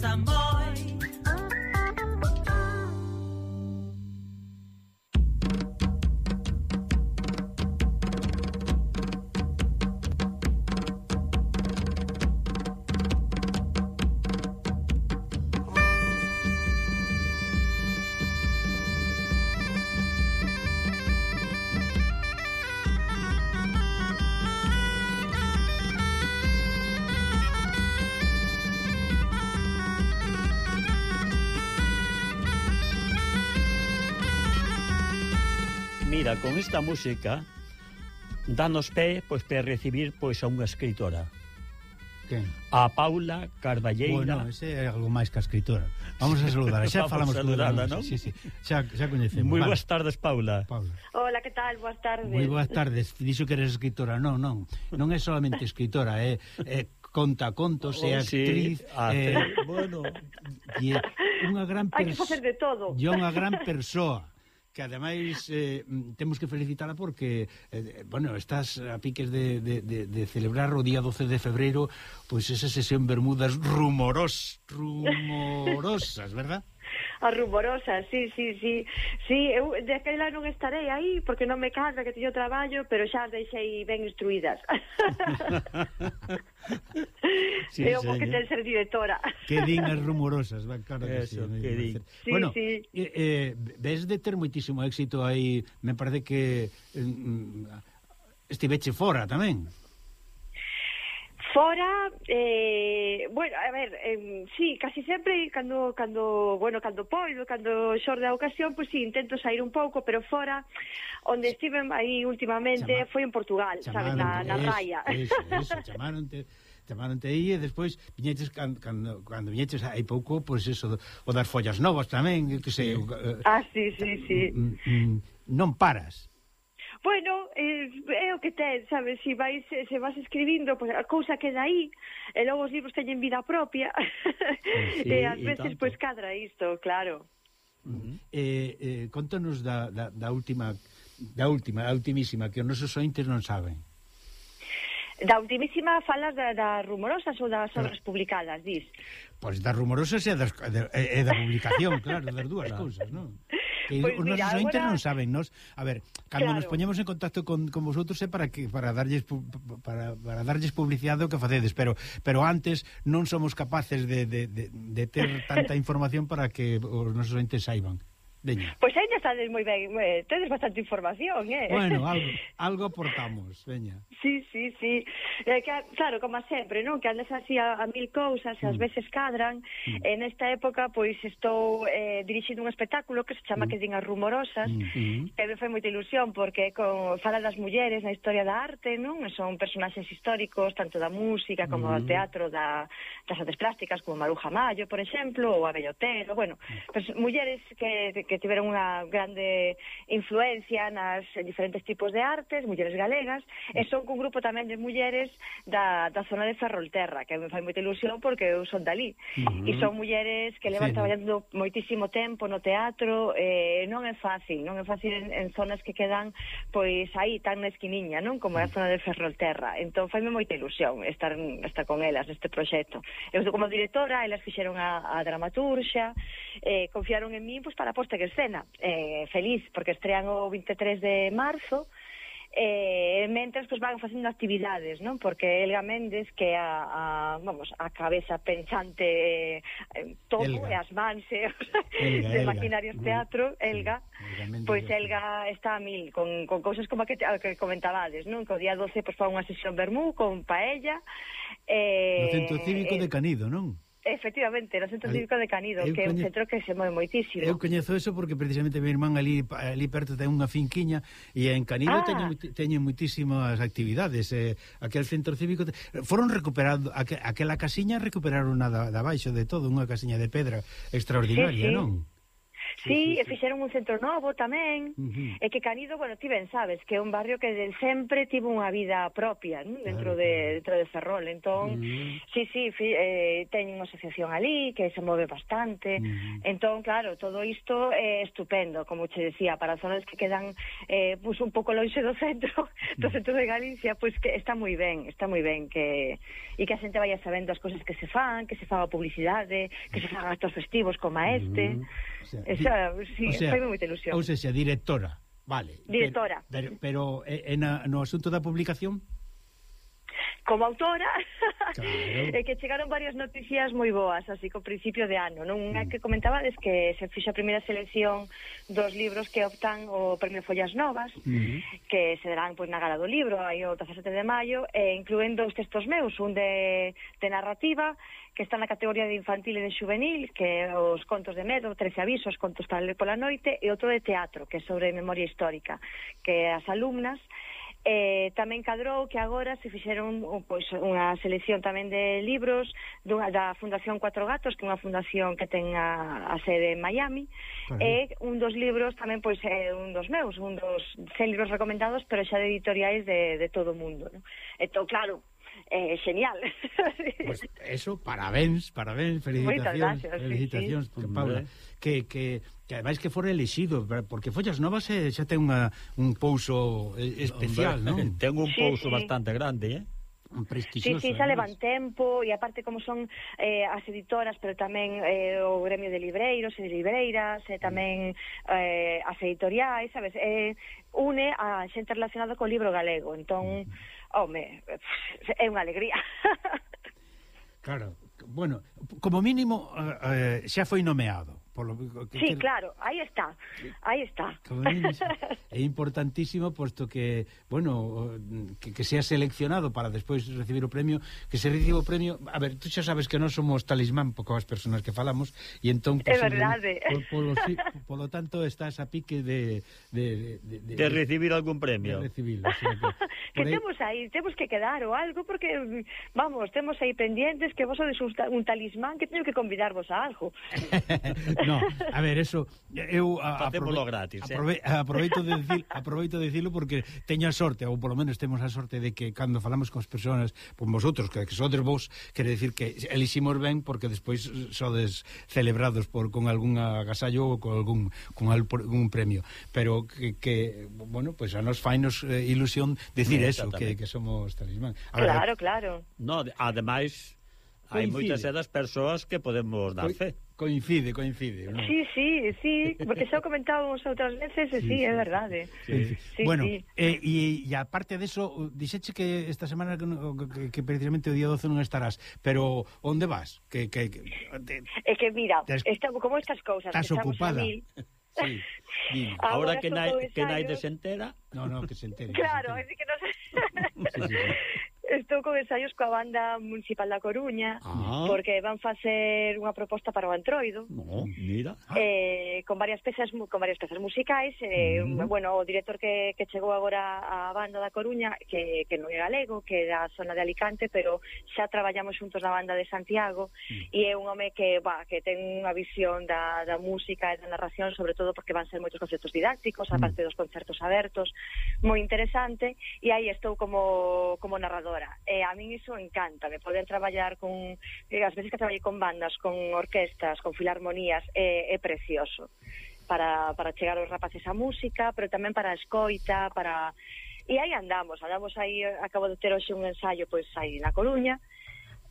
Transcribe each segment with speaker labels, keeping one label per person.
Speaker 1: some more.
Speaker 2: Mira, con esta música danos pé pois para recibir pois a unha escritora.
Speaker 3: Quen?
Speaker 2: A Paula Carballeira.
Speaker 3: Bueno, ese é algo máis que a escritora. Vamos a saludar, xa falamos
Speaker 2: saludada, non?
Speaker 3: Sí, sí. Xa, xa coñecemos.
Speaker 2: Moi
Speaker 3: vale.
Speaker 2: boas tardes, Paula.
Speaker 3: Paula.
Speaker 4: Hola, que tal? Boas tardes.
Speaker 3: Moi boas tardes. Dixo que eres escritora. Non, non. Non é solamente escritora, é, é conta contos, é actriz,
Speaker 2: oh, sí,
Speaker 3: é,
Speaker 2: bueno,
Speaker 3: e unha gran persoa.
Speaker 4: Hai que facer de todo.
Speaker 3: E unha gran persoa que ademais eh, temos que felicitala porque eh, bueno, estás a piques de, de, de, de celebrar o día 12 de febreiro pois esa sesión Bermudas rumoros, rumorosas, verdad?
Speaker 4: a rumorosa, sí, sí, sí. Sí, eu de aquela non estarei aí porque non me cadra que teño traballo, pero xa as deixei ben instruídas.
Speaker 2: sí,
Speaker 4: eu vou que ten ser directora.
Speaker 3: que din as rumorosas, ben claro que
Speaker 2: Eso,
Speaker 3: sí.
Speaker 2: Que din.
Speaker 4: Sí,
Speaker 3: bueno,
Speaker 4: sí.
Speaker 3: Eh, eh, ves de ter moitísimo éxito aí, me parece que eh, estiveche fora tamén.
Speaker 4: Fora, eh, bueno, a ver, eh, sí, casi sempre cando, cando, bueno, cando poido, cando xorde a ocasión, pois pues, sí, intento sair un pouco, pero fora, onde estive aí últimamente
Speaker 3: Chama,
Speaker 4: foi en Portugal, sabes, na, na
Speaker 3: eso,
Speaker 4: raya.
Speaker 3: Eso, eso, chamaronte chamaronte aí e despois viñeches cando, cando, cando viñeches hai pouco, pois pues eso o das follas novas tamén, que sei, sí. eh,
Speaker 4: Ah, sí, sí, sí.
Speaker 3: Mm, mm, mm non paras.
Speaker 4: Bueno, eh, é o que ten, sabes, se vais, eh, se vas escribindo, pois pues, a cousa queda aí, e logo os libros teñen vida propia, eh,
Speaker 2: sí,
Speaker 4: e ás veces, pois, pues, cadra isto, claro. Uh -huh.
Speaker 3: eh, eh, contanos da, da, da última da última, da ultimísima, que os nosos ointes non saben.
Speaker 4: Da ultimísima falas da, das rumorosas ou das obras ah. publicadas, dis?
Speaker 3: Pois das rumorosas e, das, e da publicación, claro, das dúas cousas, non? que pues
Speaker 4: mira,
Speaker 3: nosos
Speaker 4: ahora...
Speaker 3: non saben, nos, a ver, cando
Speaker 4: claro.
Speaker 3: nos poñemos en contacto con, con vosotros é para que para darlles para, para darlles publicidade o que facedes, pero pero antes non somos capaces de, de, de, de ter tanta información para que os nosos ointes saiban. Veña.
Speaker 4: Pois pues ainda estades moi ben, eh, tedes bastante información, eh?
Speaker 3: Bueno, algo, algo aportamos, veña.
Speaker 4: Sí, sí, sí. Eh, que, claro, como sempre, non? Que andas así a, a mil cousas, mm. ás veces cadran. Mm. En esta época, pois, estou eh, dirixindo un espectáculo que se chama
Speaker 3: mm.
Speaker 4: Que din as rumorosas,
Speaker 3: mm.
Speaker 4: que me foi moita ilusión, porque con, fala das mulleres na historia da arte, non? Son personaxes históricos, tanto da música como mm. do teatro, da, das artes plásticas, como Maruja Mayo, por exemplo, ou Abellotero, bueno, mm. pues, mulleres que, que tiveron unha grande influencia nas diferentes tipos de artes, mulleres galegas, e son cun grupo tamén de mulleres da, da zona de Ferrolterra, que me fai moita ilusión porque eu son dali. Uh -huh. E son mulleres que levan
Speaker 3: sí.
Speaker 4: traballando moitísimo tempo no teatro, eh, non é fácil, non é fácil en, en zonas que quedan pois aí tan na esquiniña, non? Como é a mm. zona de Ferrolterra. Entón faime moita ilusión estar, estar con elas neste proxecto. Eu como directora, elas fixeron a, a dramaturxa, eh, confiaron en mí pois, para a posta en escena. Eh, feliz, porque estrean o 23 de marzo, eh, mentres pues, van facendo actividades, non? Porque Elga Méndez, que a, a vamos, a cabeza pensante eh, todo,
Speaker 3: Elga.
Speaker 4: e as mans eh,
Speaker 3: Elga,
Speaker 4: de
Speaker 3: Elga.
Speaker 4: Maquinarios
Speaker 3: mm,
Speaker 4: Teatro, Elga,
Speaker 3: Elga
Speaker 4: pois
Speaker 3: pues,
Speaker 4: Elga está a mil, con, con cousas como a que, a que comentabades, non? Que o día 12 pues, fa unha sesión vermú con paella. Eh,
Speaker 3: no Centro Cívico
Speaker 4: eh,
Speaker 3: de Canido, non?
Speaker 4: Efectivamente, no centro cívico de Canido,
Speaker 3: eu
Speaker 4: que coñe... é un centro que se move moitísimo.
Speaker 3: Eu coñezo eso porque precisamente mi irmán ali, ali perto ten unha finquiña e en Canido
Speaker 4: ah.
Speaker 3: teñen, teñen moitísimas actividades. Eh, aquel centro cívico... Te... Foron recuperando... Aqu aquela casiña recuperaron da, da baixo de todo, unha casiña de pedra extraordinaria,
Speaker 4: sí, sí.
Speaker 3: non?
Speaker 4: Sí, sí, e fixeron un centro novo tamén.
Speaker 3: Uh -huh.
Speaker 4: E que Canido, bueno, ti ben sabes, que é un barrio que de sempre tivo unha vida propia ¿no? dentro,
Speaker 3: claro.
Speaker 4: de, dentro de Ferrol. Entón,
Speaker 3: uh -huh.
Speaker 4: sí, sí, fi, eh, teñen unha asociación ali que se move bastante.
Speaker 3: Uh -huh.
Speaker 4: Entón, claro, todo isto é estupendo, como che decía, para zonas que quedan eh, pues, un pouco lonxe do centro, do centro de Galicia, pois pues, que está moi ben, está moi ben que e que a xente vaya sabendo as cousas que se fan, que se faga publicidade, que se fagan actos festivos como este.
Speaker 3: Uh -huh. o sea,
Speaker 4: esa, sí,
Speaker 3: o sea,
Speaker 4: fai moita ilusión.
Speaker 3: Ou seja, directora, vale.
Speaker 4: Directora.
Speaker 3: Pero, pero, pero en a, no asunto da publicación?
Speaker 4: como autora
Speaker 3: claro.
Speaker 4: e que chegaron varias noticias moi boas así co principio de ano non unha
Speaker 3: mm.
Speaker 4: que comentabades que se fixa a primeira selección dos libros que optan o Premio Follas Novas
Speaker 3: uh -huh.
Speaker 4: que se darán pois, na gala do libro aí o 17 de maio e incluen dous textos meus un de, de narrativa que está na categoría de infantil e de juvenil que os contos de medo, 13 avisos contos para ler pola noite e outro de teatro que é sobre memoria histórica que as alumnas Eh, tamén cadrou que agora se fixeron un, pois, unha selección tamén de libros dunha, da Fundación Cuatro Gatos, que é unha fundación que ten a, a sede en Miami,
Speaker 3: uh
Speaker 4: e un dos libros tamén pois é un dos meus, un dos 100 libros recomendados, pero xa de editoriais de, de todo o mundo. ¿no? Entón, claro, eh, genial.
Speaker 3: Pues eso, parabéns, parabéns, felicitacións,
Speaker 4: gracias,
Speaker 3: felicitacións,
Speaker 2: sí, sí.
Speaker 3: Por Paula, que, que, que ademais que fora elixido, porque Follas Novas eh, xa ten unha, un pouso eh, especial, non?
Speaker 2: Ten un pouso
Speaker 4: sí, sí.
Speaker 2: bastante grande, eh?
Speaker 3: prestigioso.
Speaker 4: Sí, sí, xa levan tempo e aparte como son eh, as editoras, pero tamén eh, o gremio de libreiros e de libreiras, e tamén eh, as editoriais, sabes, eh, une a xente relacionada co libro galego. Entón, home, é unha alegría.
Speaker 3: claro, bueno, como mínimo eh, eh xa foi nomeado. Polo, que,
Speaker 4: sí,
Speaker 3: que-
Speaker 4: claro, aí está, aí está.
Speaker 3: É importantísimo posto que, bueno, que, que sea seleccionado para despois recibir o premio, que se reciba o premio, a ver, tú xa sabes que non somos talismán por as persoas que falamos e entón
Speaker 4: É verdade.
Speaker 3: Por, polo, polo tanto estás a pique de de, de, de,
Speaker 2: De recibir algún
Speaker 3: de
Speaker 2: premio.
Speaker 3: recibilo, o sea que,
Speaker 4: que
Speaker 3: por aí-
Speaker 4: temos aí, temos que quedar ou algo porque vamos, temos aí pendientes que vos sodes un talismán que teño que convidarvos a algo.
Speaker 3: No, a ver, eso eu
Speaker 2: facémolo gratis. Eh.
Speaker 3: Aprove, eh? Aproveito de dicir, aproveito de dicilo porque teño a sorte ou polo menos temos a sorte de que cando falamos con as persoas, con vosotros que, que sodes vos, quere decir que eliximos ben porque despois sodes celebrados por con algún agasallo ou con algún con algún premio, pero que, que bueno, pues a nos fainos eh, ilusión decir eso, que, que somos talismán. Ahora,
Speaker 4: claro, claro.
Speaker 2: No, ademais hai moitas das persoas que podemos dar fe.
Speaker 3: Coincide, coincide. ¿no?
Speaker 4: Sí, sí, sí, porque xa o comentábamos outras veces e sí,
Speaker 3: sí, sí, é
Speaker 4: verdade. ¿eh?
Speaker 3: Sí.
Speaker 4: Sí,
Speaker 3: bueno,
Speaker 4: sí.
Speaker 3: eh, e, e aparte de eso, dixeche que esta semana que, que, que precisamente o día 12 non estarás, pero onde vas? Que, que, que, te,
Speaker 4: é que mira,
Speaker 3: tes,
Speaker 4: esta, como estas cousas...
Speaker 3: Estás ocupada.
Speaker 4: Mil,
Speaker 3: Sí, dime.
Speaker 2: Ahora,
Speaker 4: Ahora
Speaker 2: que nai, que nai desentera...
Speaker 3: No, no, que se entere.
Speaker 4: Claro,
Speaker 3: que
Speaker 4: é que non...
Speaker 3: sí, sí, sí.
Speaker 4: Estou con ensaios coa banda municipal da Coruña
Speaker 2: ah.
Speaker 4: porque van facer unha proposta para o Antroido.
Speaker 2: No, mira. Ah.
Speaker 4: Eh, con varias pezas con varias pezas musicais, eh,
Speaker 3: mm.
Speaker 4: bueno, o director que, que chegou agora á banda da Coruña, que, que non é galego, que é da zona de Alicante, pero xa traballamos xuntos na banda de Santiago mm. e é un home que, va, que ten unha visión da, da música e da narración, sobre todo porque van ser moitos concertos didácticos, mm. aparte dos concertos abertos, moi interesante e aí estou como como narrador compositora e eh, a min iso encanta, de poder traballar con eh, as veces que traballei con bandas, con orquestas, con filarmonías é, é precioso para, para chegar aos rapaces a música, pero tamén para a escoita, para e aí andamos, andamos aí, acabo de ter hoxe un ensaio pois aí na Coruña.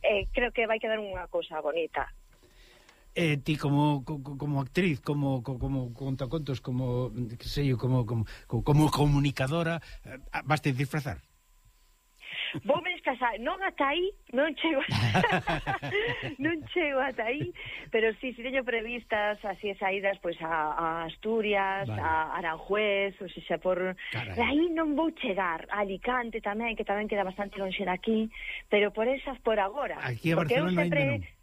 Speaker 4: Eh, creo que vai quedar unha cousa bonita.
Speaker 3: Eh, ti como, como como actriz, como como contacontos, como que sei, como como como comunicadora, eh, vas te
Speaker 4: disfrazar? Voume descasar, non ata aí, non chego non chego ata aí, pero sí, si teño previstas así saídas pois pues, a, a Asturias,
Speaker 3: vale.
Speaker 4: a Aranjuez, ou se xa por
Speaker 3: Carai.
Speaker 4: aí non vou chegar, a Alicante tamén, que tamén queda bastante lonxe daqui, pero por esas por agora.
Speaker 3: Aquí a Barcelona
Speaker 4: sempre...
Speaker 3: ainda non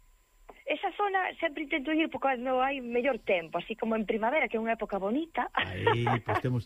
Speaker 4: esa zona sempre intento ir porque cando hai mellor tempo, así como en primavera, que é unha época bonita.
Speaker 3: Aí, pois pues temos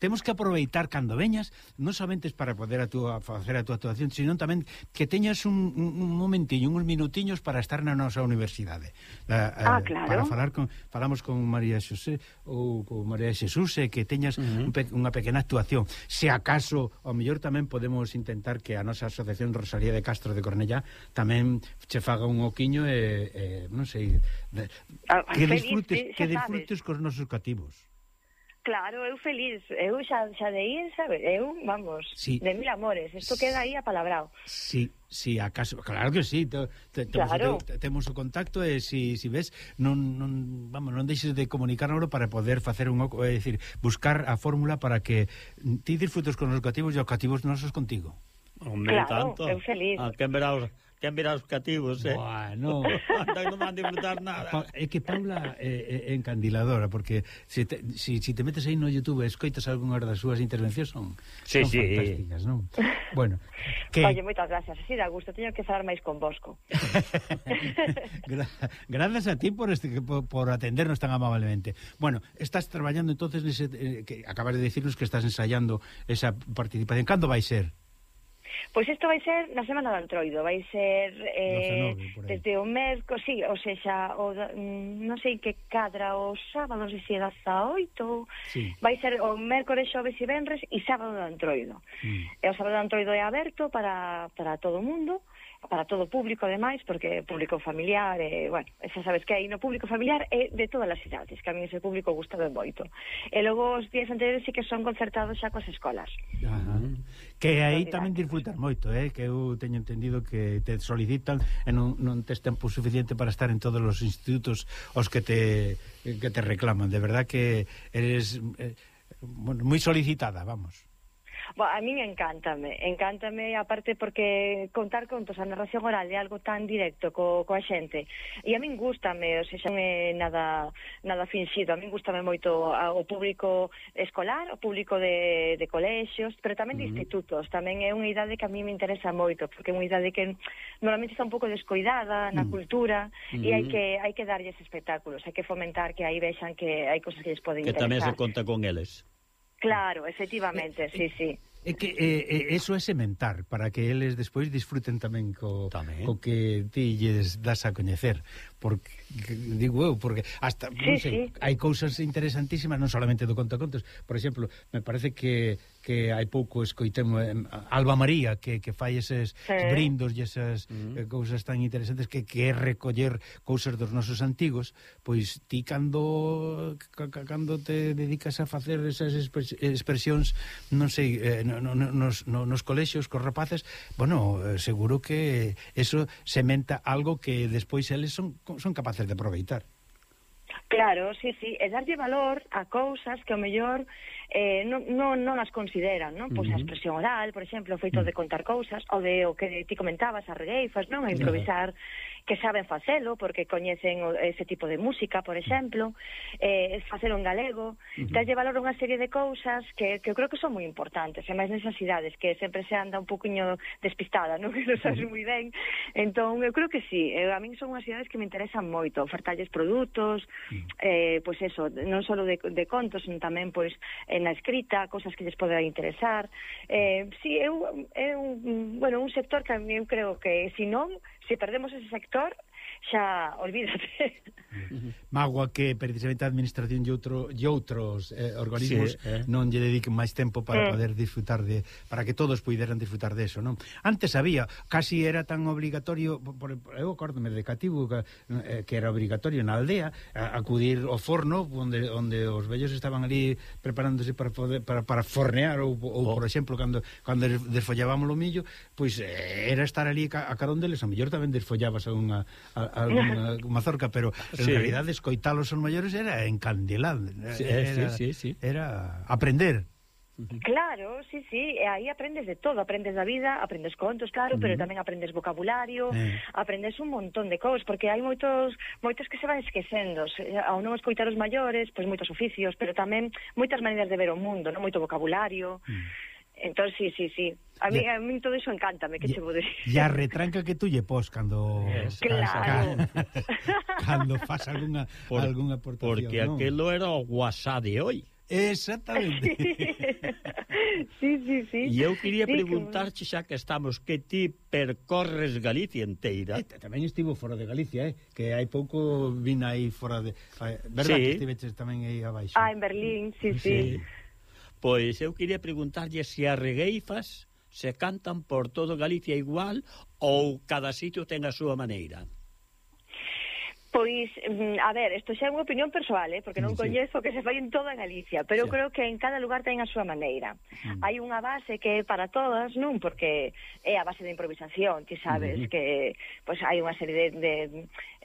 Speaker 3: temos que aproveitar cando veñas, non somente para poder a túa, facer a túa actuación, sino tamén que teñas un, un momentiño, uns minutiños para estar na nosa universidade.
Speaker 4: La, eh, ah, claro.
Speaker 3: Para falar con, falamos con María Xosé ou con María Xesús e que teñas uh -huh. un pe, unha pequena actuación. Se acaso, ao mellor tamén podemos intentar que a nosa asociación Rosalía de Castro de Cornellá tamén che faga un oquiño e, e non sei, de,
Speaker 4: ah,
Speaker 3: que disfrutes, que disfrutes cos nosos cativos.
Speaker 4: Claro, eu feliz, eu xa, xa de ir, sabe, eu, vamos,
Speaker 3: sí.
Speaker 4: de mil amores, isto queda aí apalabrado.
Speaker 3: Sí, sí, acaso, claro que sí, te, te,
Speaker 4: claro.
Speaker 3: temos, te, temos o contacto e si, si ves, non, non, vamos, non deixes de comunicarnos para poder facer un, é dicir, buscar a fórmula para que ti disfrutes con os cativos e os cativos nosos contigo.
Speaker 2: Hombre,
Speaker 4: claro,
Speaker 2: tanto.
Speaker 4: eu feliz.
Speaker 2: A que verás que mira os cativos, eh.
Speaker 3: Bueno.
Speaker 2: non van disfrutar nada.
Speaker 3: Pa, é que Paula é, é encandiladora, porque se te, si, si te metes aí no Youtube e escoitas algunhas das súas intervencións son,
Speaker 2: sí,
Speaker 3: son
Speaker 2: sí.
Speaker 3: fantásticas, non? Bueno. Que...
Speaker 4: Oye, moitas gracias. Así da gusto, teño que falar máis con Bosco.
Speaker 3: Gra gracias a ti por, este, por, por atendernos tan amablemente. Bueno, estás traballando entonces nese, eh, que acabas de decirnos que estás ensaiando esa participación. Cando vai ser?
Speaker 4: Pois isto vai ser na semana do Antroido, vai ser eh,
Speaker 3: 19,
Speaker 4: desde o merco, sí, ou seja, o, mm, non sei que cadra o sábado, non sei se é 18,
Speaker 3: sí.
Speaker 4: vai ser o mércores, xoves e venres e sábado do Antroido.
Speaker 3: Mm.
Speaker 4: E o sábado do Antroido é aberto para, para todo o mundo, para todo o público, ademais, porque é público familiar, e, bueno, xa sabes que aí no público familiar é de todas as idades, que a mí ese público gusta ben moito. E logo os días anteriores sí que son concertados xa coas escolas.
Speaker 3: Ajá. Que aí tamén disfrutar moito, eh? que eu teño entendido que te solicitan e non, non tes tempo suficiente para estar en todos os institutos os que te, que te reclaman. De verdad que eres... Eh, bueno, moi solicitada, vamos.
Speaker 4: Bo, a min encántame, encántame aparte porque contar contos a narración oral é algo tan directo co, coa xente e a min gustame, o sea, non é nada nada finxido, a min gustame moito o público escolar, o público de, de colexios, pero tamén de institutos, tamén é unha idade que a mí me interesa moito, porque é unha idade que normalmente está un pouco descoidada na
Speaker 3: mm.
Speaker 4: cultura e hai que hai que darlles espectáculos, hai que fomentar que aí vexan que hai cousas que lles poden
Speaker 2: que interesar. Que tamén se conta con eles.
Speaker 4: Claro, eh, efectivamente, eh, sí, sí.
Speaker 3: É que eh, eso é sementar para que eles despois disfruten tamén co,
Speaker 2: tamén.
Speaker 3: co que ti lles das a coñecer porque digo eu porque hasta
Speaker 4: sí, non
Speaker 3: sei,
Speaker 4: sí.
Speaker 3: hai cousas interesantísimas non solamente do conto contos, por exemplo, me parece que que hai pouco escoitemos Alba María que, que fai eses
Speaker 4: sí.
Speaker 3: brindos e esas mm. cousas tan interesantes que que é recoller cousas dos nosos antigos, pois ti cando cando te dedicas a facer esas expresións, non sei, eh, no, no, nos, no, nos colexios cos rapaces, bueno, eh, seguro que eso sementa algo que despois eles son son capaces de aproveitar.
Speaker 4: Claro, sí, sí, e darlle valor a cousas que ao mellor eh, non, non, non as consideran, non? Pois uh
Speaker 3: -huh.
Speaker 4: a expresión oral, por exemplo, o feito mm. de contar cousas, ou de o que ti comentabas, as regueifas, non? A improvisar uh -huh que saben facelo porque coñecen ese tipo de música, por exemplo, eh, facelo en galego, uh -huh. dalle valor a unha serie de cousas que, que eu creo que son moi importantes, e máis nesas idades que sempre se anda un poquinho despistada, non que non sabes moi ben. Entón, eu creo que sí, eu, eh, a min son unhas idades que me interesan moito, ofertalles produtos, uh -huh. eh, pois pues eso, non só de, de contos, sino tamén pois pues, na escrita, cosas que lles poderá interesar. Eh, sí, eu, é un, bueno, un sector que a mí eu creo que, se non, se perdemos ese sector, xa olvídate.
Speaker 3: Magua que precisamente a administración e outro e outros eh, organismos
Speaker 2: sí, eh.
Speaker 3: non lle dediquen máis tempo para
Speaker 4: eh.
Speaker 3: poder disfrutar de para que todos puideran disfrutar de eso, non? Antes había, casi era tan obligatorio, por, eu acórdome de cativo que, eh, que era obligatorio na aldea a, acudir ao forno onde onde os vellos estaban ali preparándose para poder, para, para fornear ou, ou
Speaker 2: oh.
Speaker 3: por exemplo cando cando desfollábamos o millo, pois eh, era estar ali a, a carón deles, a mellor tamén desfollabas a unha a, a, Mazorca, pero en
Speaker 2: sí.
Speaker 3: realidad escoitalos os maiores era encandilar,
Speaker 2: sí,
Speaker 3: era, eh,
Speaker 2: sí, sí, sí.
Speaker 3: era aprender.
Speaker 4: Claro, sí, sí, eh, e aí aprendes de todo, aprendes da vida, aprendes contos, claro, uh -huh. pero tamén aprendes vocabulario,
Speaker 3: eh.
Speaker 4: aprendes un montón de cousas, porque hai moitos moitos que se van esquecendo, ao non escoitar os maiores, pois moitos oficios, pero tamén moitas maneiras de ver o mundo, non moito vocabulario. Uh -huh. Entón, sí, sí, sí. A mí, a mí todo iso encántame, que che vou dicir.
Speaker 3: E a retranca que tú lle pos cando...
Speaker 4: Claro.
Speaker 3: Cando, cando faz algunha,
Speaker 2: Por,
Speaker 3: algunha aportación.
Speaker 2: Porque
Speaker 3: ¿no?
Speaker 2: aquelo era o WhatsApp de hoy.
Speaker 3: Exactamente.
Speaker 4: sí, sí, sí.
Speaker 2: E eu quería
Speaker 4: sí,
Speaker 2: preguntarche xa que estamos que ti percorres Galicia inteira.
Speaker 3: Eh, tamén estivo fora de Galicia, eh? que hai pouco vin aí fora de... Eh, Verdad
Speaker 2: sí.
Speaker 3: que estiveches tamén aí abaixo.
Speaker 4: Ah, en Berlín, sí, sí. sí.
Speaker 2: Pois eu quería preguntarlle se as regueifas se cantan por todo Galicia igual ou cada sitio ten a súa maneira.
Speaker 4: Pois, mm, a ver, isto xa é unha opinión persoal, eh, porque non
Speaker 3: sí.
Speaker 4: coñezo que se fai en toda Galicia, pero
Speaker 3: sí.
Speaker 4: creo que en cada lugar ten a súa maneira.
Speaker 3: Mm.
Speaker 4: Hai unha base que é para todas, non? Porque é a base de improvisación, ti sabes
Speaker 3: mm
Speaker 4: que pois hai unha serie de, de,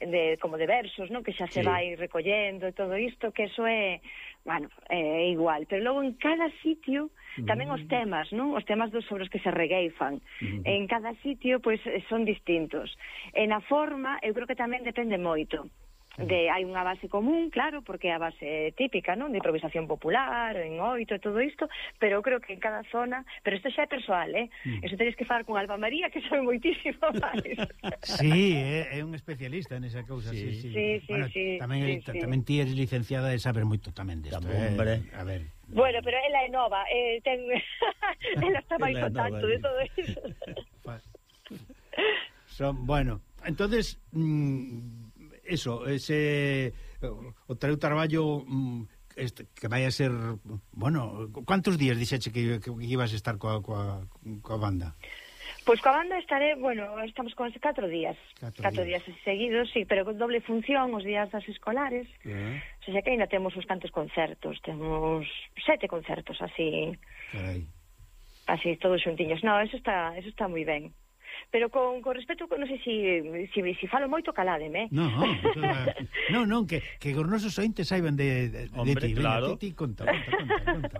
Speaker 4: de como de versos, non? Que xa se
Speaker 2: sí.
Speaker 4: vai recollendo e todo isto, que eso é, bueno, é igual, pero logo en cada sitio tamén os temas, non? Os temas dos sobre os que se regueifan. Uh -huh. En cada sitio pois son distintos. E na forma, eu creo que tamén depende moito de hai unha base común, claro, porque é a base típica, non, de improvisación popular, en oito e todo isto, pero eu creo que en cada zona, pero isto xa é persoal, eh? Mm. Eso tedes que falar con Alba María, que sabe moitísimo máis.
Speaker 3: sí, é, é un especialista nesa cousa, sí, sí.
Speaker 2: sí.
Speaker 4: sí, sí,
Speaker 3: bueno,
Speaker 4: sí
Speaker 3: tamén,
Speaker 4: sí, sí.
Speaker 3: tamén ti eres licenciada e saber moito tamén
Speaker 2: disto,
Speaker 3: eh?
Speaker 2: Hombre.
Speaker 3: A ver.
Speaker 4: Bueno, pero ela é nova, eh, ten... ela está máis o tanto de todo
Speaker 3: iso. Son, bueno, entonces... Mmm, eso, ese o teu traballo mm, este, que vai a ser, bueno, quantos días dixeche que, que, que ibas a estar coa, coa, coa banda?
Speaker 4: Pois coa banda estaré, bueno, estamos con catro días,
Speaker 3: catro,
Speaker 4: catro
Speaker 3: días.
Speaker 4: días seguidos, sí, pero con doble función os días das escolares,
Speaker 3: eh.
Speaker 4: o sea que ainda temos uns cantos concertos, temos sete concertos así,
Speaker 3: Carai.
Speaker 4: así todos xuntiños, no, eso está, eso está moi ben pero con, con respecto, non sei se si, si, si falo moito, caládeme.
Speaker 3: Non, non, non que, que os nosos ointes saiban de, de,
Speaker 2: Hombre,
Speaker 3: de ti.
Speaker 2: Claro.
Speaker 3: Venga, ti, ti conta, conta, conta. conta.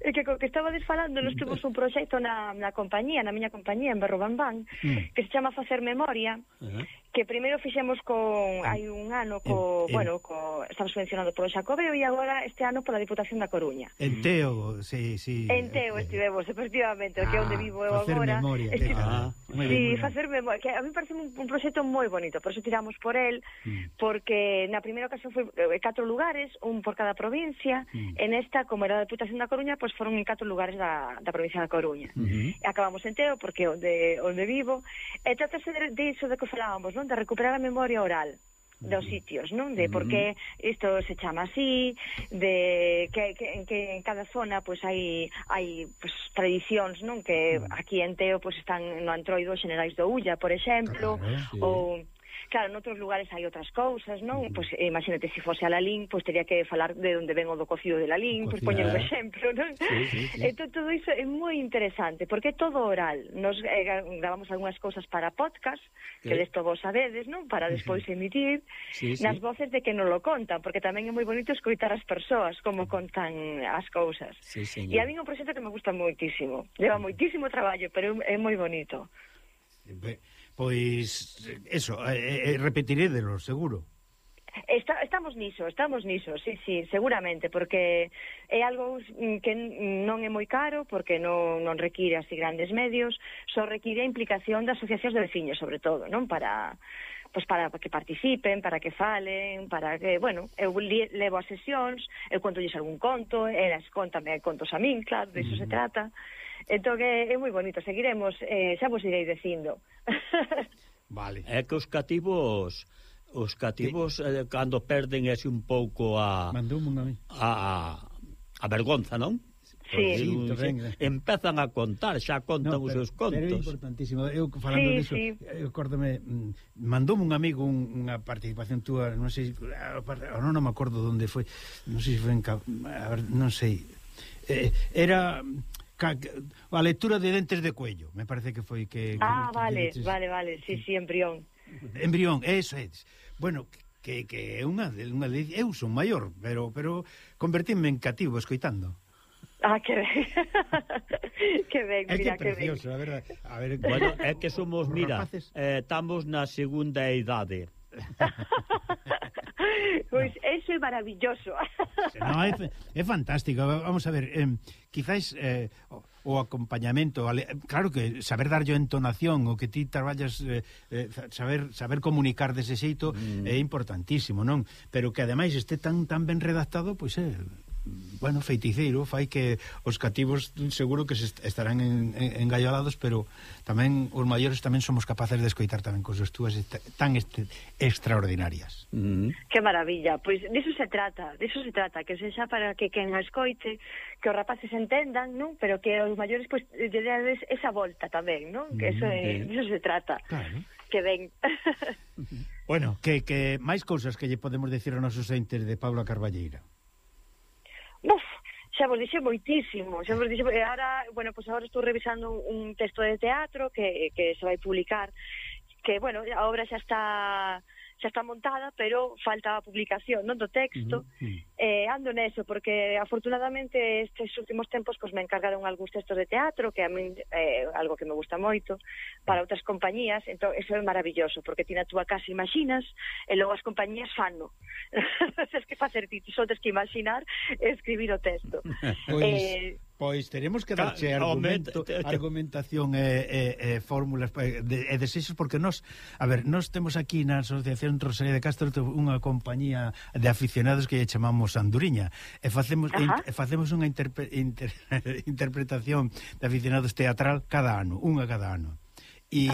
Speaker 4: é que, que estaba desfalando, nos temos un proxecto na, na compañía, na miña compañía, en Berrobambán,
Speaker 3: mm.
Speaker 4: que se chama Facer Memoria,
Speaker 2: uh -huh
Speaker 4: que primeiro fixemos con hai un ano co,
Speaker 3: en, en,
Speaker 4: bueno, co estamos subvencionado polo Xacobeo e agora este ano pola Diputación da Coruña.
Speaker 3: En Teo, sí, sí.
Speaker 4: En Teo
Speaker 3: eh,
Speaker 4: estivemos efectivamente, ah, que é onde ah, vivo eu agora.
Speaker 3: Memoria,
Speaker 4: este,
Speaker 2: ah,
Speaker 4: sí,
Speaker 3: bien,
Speaker 4: facer memoria, que a mí parece un, un proxecto moi bonito, por eso tiramos por el
Speaker 3: mm.
Speaker 4: porque na primeira ocasión foi eh, catro lugares, un por cada provincia,
Speaker 3: mm.
Speaker 4: en esta como era a Diputación da Coruña, pois pues foron en catro lugares da, da provincia da Coruña.
Speaker 2: Mm -hmm.
Speaker 4: E acabamos en Teo porque onde onde vivo. E trátase de, de iso de que falábamos, non? de recuperar a memoria oral dos sitios, non? De por que isto se chama así, de que, que, que en cada zona pois hai hai pois, tradicións, non? Que aquí en Teo pois están no Antroido Xenerais do Ulla, por exemplo,
Speaker 3: claro,
Speaker 2: sí.
Speaker 4: ou Claro, noutros lugares hai outras cousas, non? Pois pues, imagínate, se si fose a Lalín, pois pues, teria que falar de onde ven o do cocido de Lalín, pois
Speaker 3: pues,
Speaker 4: poñer un exemplo, non?
Speaker 2: Sí, sí, sí.
Speaker 4: Entón, todo iso é moi interesante, porque é todo oral. Nos eh, gravamos algunhas cousas para podcast, que
Speaker 2: sí.
Speaker 4: desto vos sabedes, non? Para despois emitir,
Speaker 2: sí, sí.
Speaker 4: nas voces de que non lo contan, porque tamén é moi bonito escoitar as persoas como contan as cousas.
Speaker 2: Sí, señor.
Speaker 4: e a mí é un proxecto que me gusta moitísimo. Leva moitísimo traballo, pero é moi bonito.
Speaker 3: Ben, Pois, eso, eh, eh, eh repetirédelo, seguro.
Speaker 4: Está, estamos niso, estamos niso, sí, sí, seguramente, porque é algo que non é moi caro, porque non, non require así grandes medios, só require a implicación das asociacións de veciños, sobre todo, non para pois para que participen, para que falen, para que, bueno, eu levo as sesións, eu conto algún conto, elas contame contos a min, claro, de iso mm -hmm. se trata. Entón é, é moi bonito, seguiremos, eh, xa vos irei dicindo.
Speaker 3: vale.
Speaker 2: É que os cativos os cativos eh, cando perden ese un pouco a
Speaker 3: Mandúmon a,
Speaker 2: a a vergonza, non?
Speaker 4: Sí,
Speaker 3: sí,
Speaker 2: un,
Speaker 3: sí,
Speaker 2: empezan a contar, xa contan no, pero, os seus contos.
Speaker 3: Pero é importantísimo. Eu falando
Speaker 4: sí,
Speaker 3: diso,
Speaker 4: sí.
Speaker 3: Eh, eu acórdome, mm, mandoume un amigo un, unha participación túa, non sei, non, non me acordo onde foi, non sei se foi en a ver, non sei. Eh, era ca, a lectura de dentes de cuello, me parece que foi que...
Speaker 4: Ah,
Speaker 3: que,
Speaker 4: vale, que
Speaker 3: dices,
Speaker 4: vale, vale, sí, sí, embrión.
Speaker 3: Embrión, eso é. Bueno, que, que é unha, unha eu son maior, pero pero convertime en cativo escoitando.
Speaker 4: Ah, que ben. que ben, mira,
Speaker 3: é que, precioso,
Speaker 4: que ben.
Speaker 3: a verdade. A ver,
Speaker 2: bueno, é que somos, mira,
Speaker 3: rapaces...
Speaker 2: eh, estamos na segunda idade.
Speaker 4: Pois eso é maravilloso.
Speaker 3: No, é, é fantástico. Vamos a ver, eh, quizáis eh, o, o acompañamento, claro que saber darlle entonación, o que ti traballas eh, eh saber saber comunicar dese xeito mm. é importantísimo, non? Pero que ademais este tan tan ben redactado, pois é eh, bueno, feiticeiro, fai que os cativos seguro que se estarán en, en, engallolados, pero tamén os maiores tamén somos capaces de escoitar tamén cousas túas tan este, extraordinarias.
Speaker 4: Mm -hmm. Que maravilla, pois diso se trata, diso se trata, que sexa para que quen a escoite, que os rapaces entendan, non? Pero que os maiores pois lle dades esa volta tamén, non? Que eso é, mm -hmm. diso se trata. Claro. Que ben.
Speaker 3: bueno, que, que máis cousas que lle podemos decir aos nosos entes de Paula Carballeira.
Speaker 4: Uf, xa vos dixe moitísimo, xa vos dixe, e ahora, bueno, pois pues agora estou revisando un texto de teatro que, que se vai publicar, que, bueno, a obra xa está xa está montada, pero falta a publicación non do texto. Uh -huh. eh, ando neso, porque afortunadamente estes últimos tempos pues, me encargaron algúns textos de teatro, que a min é eh, algo que me gusta moito, para outras compañías, entón eso é maravilloso, porque ti na túa casa imaginas, e logo as compañías fano. es que facer ti, só tens que imaginar e escribir o texto.
Speaker 3: pois... eh, Pois teremos que darche argumento, te, te, argumentación e, e, e fórmulas e, de, e desexos porque nós, a ver, nós temos aquí na Asociación Rosalía de Castro unha compañía de aficionados que lle chamamos Anduriña e facemos e, facemos unha interpre, inter, interpretación de aficionados teatral cada ano, unha cada ano. E,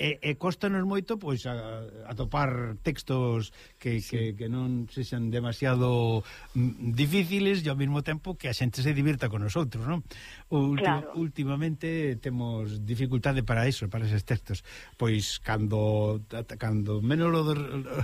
Speaker 3: e, e costanos moito pois a, atopar textos que, sí. que, que non sexan demasiado mm, difíciles e ao mesmo tempo que a xente se divirta con nosotros, non? Ultima, claro. Últimamente temos dificultade para eso, para esos textos. Pois cando cando menos lo, lo,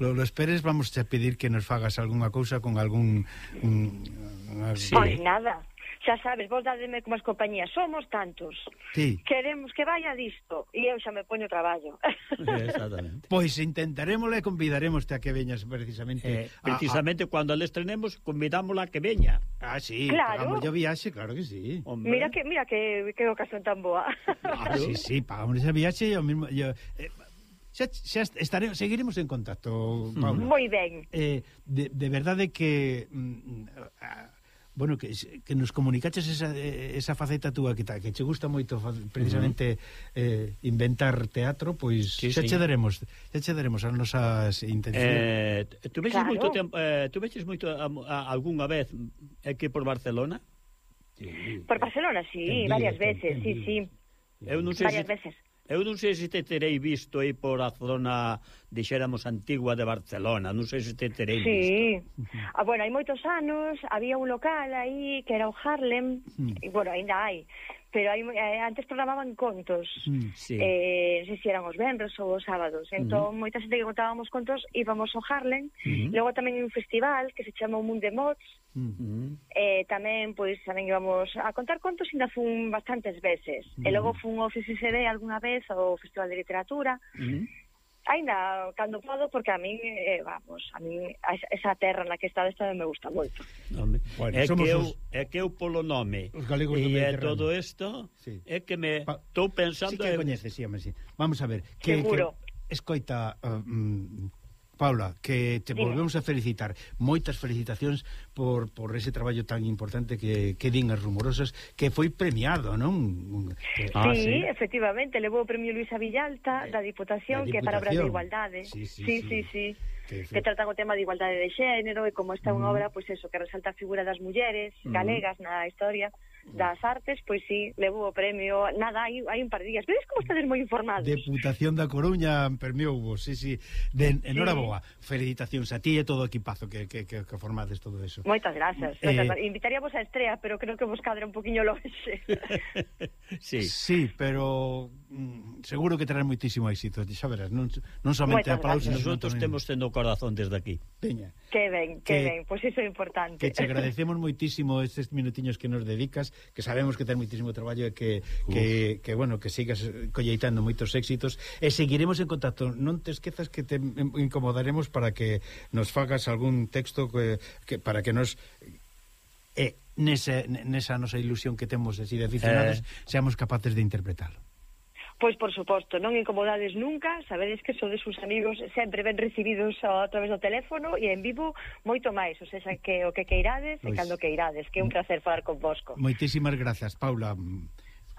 Speaker 3: lo, lo esperes vamos a pedir que nos fagas algunha cousa con algún...
Speaker 4: Un, un, sí. Pois nada xa sabes, vos dademe como as compañías, somos tantos. Sí. Queremos que vaya disto e eu xa me poño traballo.
Speaker 3: Exactamente. pois intentaremos e convidaremos a que veñas precisamente.
Speaker 2: Eh, precisamente a, a... cando le estrenemos, convidámosla a que veña.
Speaker 3: Ah, sí, claro. pagamos viaxe, claro que sí.
Speaker 4: Hombre. Mira que mira que que ocasión tan boa.
Speaker 3: ah, sí, sí, pagamos ese viaxe e o mismo yo, eh, xa, xa estaremos, seguiremos en contacto, Paula.
Speaker 4: Moi ben.
Speaker 3: Eh, de, de verdade que mm, a, bueno, que, que nos comunicaches esa, esa faceta túa que, ta, que che gusta moito precisamente uh -huh. eh, inventar teatro, pois sí, xa sí. che daremos, xa che daremos as nosas intencións.
Speaker 2: Eh, tu veches claro. moito tempo, eh, tu veches moito a, a, algunha vez aquí por Barcelona?
Speaker 4: Sí, por Barcelona, sí, varias veces, sí, sí.
Speaker 2: Eu non sei
Speaker 4: varias se, veces.
Speaker 2: Eu non sei se te terei visto aí por a zona, dixéramos, antigua de Barcelona. Non sei se te terei
Speaker 4: sí.
Speaker 2: visto.
Speaker 4: Sí. Ah, bueno, hai moitos anos, había un local aí que era o Harlem, mm. e, bueno, ainda hai pero hai, eh, antes programaban contos. Mm, sí. eh, non sei se eran os vendros ou os sábados. Mm. Entón mm moita xente que contábamos contos íbamos ao Harlem, mm logo tamén un festival que se chama o Mundo de Mods. Mm eh, tamén pois tamén íbamos a contar contos ainda fun bastantes veces. Mm e mm-hmm. logo fun ao CCCD algunha vez ao Festival de Literatura. Mm Ainda, cando podo, porque a min, eh, vamos, a min esa terra na que está esta me gusta moito.
Speaker 2: Home, bueno, é, que eu, os, é que eu polo nome os galegos e é todo isto, sí. é que me estou pensando...
Speaker 3: Sí que en... coñeces, sí, home, sí. Vamos a ver. Que, Seguro. Que, escoita, uh, mm, Paula, que te Dime. volvemos a felicitar. Moitas felicitacións por, por ese traballo tan importante que, que din as rumorosas, que foi premiado, non?
Speaker 4: Que, eh, ah, sí, ah, sí, efectivamente, levou o premio Luisa Villalta eh, da Diputación, da Diputación. que é para obras de igualdade. Sí, sí, sí. sí. sí. sí. Que, que tratan o tema de igualdade de xénero e como está unha mm. obra, pois pues eso, que resalta a figura das mulleres mm. galegas na historia, Mm. das Artes, pois sí, levou o premio, nada, hai, hai un par de días. Vedes como estades moi informados.
Speaker 3: Deputación da Coruña premiou vos, sí, sí. De, enhoraboa. Sí. Felicitacións a ti e todo o equipazo que, que, que, que formades todo eso.
Speaker 4: Moitas grazas. Eh... Moitas, invitaríamos a estrella, pero creo que vos cadra un poquinho longe.
Speaker 3: sí. sí, pero Mm, seguro que terás moitísimo éxito, xa verás, non, non somente aplausos.
Speaker 2: Nosotros temos tendo o corazón desde aquí.
Speaker 3: Teña.
Speaker 4: Que ben, que, que ben, pois pues iso é importante.
Speaker 3: Que te agradecemos moitísimo estes minutiños que nos dedicas, que sabemos que ten moitísimo traballo e que, que, que, bueno, que sigas colleitando moitos éxitos e seguiremos en contacto. Non te esquezas que te incomodaremos para que nos fagas algún texto que, que para que nos... Eh, nese, nesa nosa ilusión que temos de ser aficionados eh... seamos capaces de interpretarlo.
Speaker 4: Pois, por suposto, non incomodades nunca, sabedes que sodes uns amigos sempre ben recibidos a través do teléfono e en vivo moito máis, ou sea, que o que queirades pois, e cando queirades, que é un placer falar convosco.
Speaker 3: Moitísimas grazas, Paula.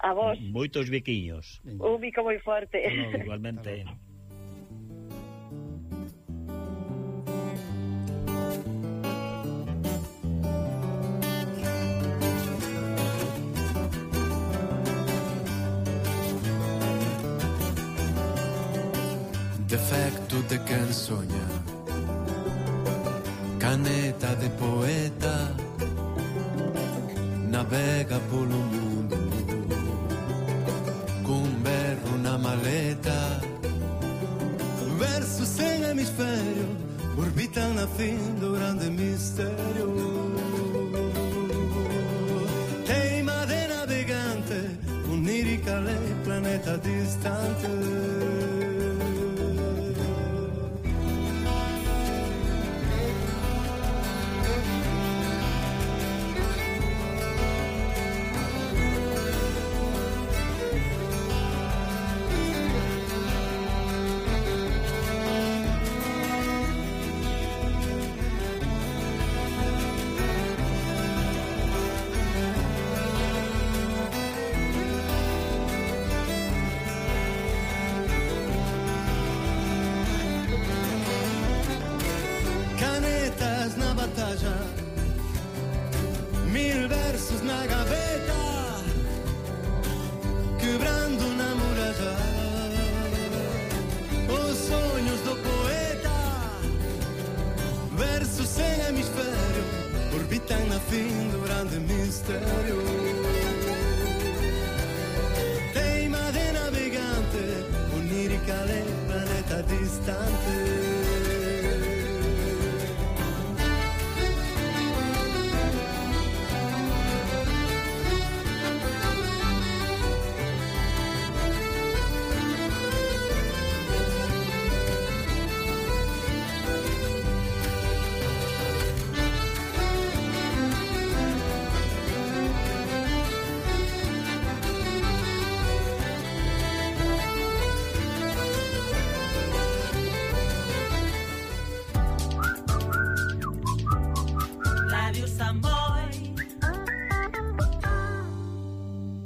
Speaker 4: A vos.
Speaker 2: Moitos biquiños.
Speaker 4: Un bico moi forte.
Speaker 2: No, igualmente.
Speaker 1: canto de quen soña caneta de poeta navega polo mundo. Cun berro na maleta Versos sen hemisferio orbitan na fin do grande misterio. Teima de navegante unirica lei planeta distante. na fin do grande mistério Teima de navegante, onírica le planeta distante.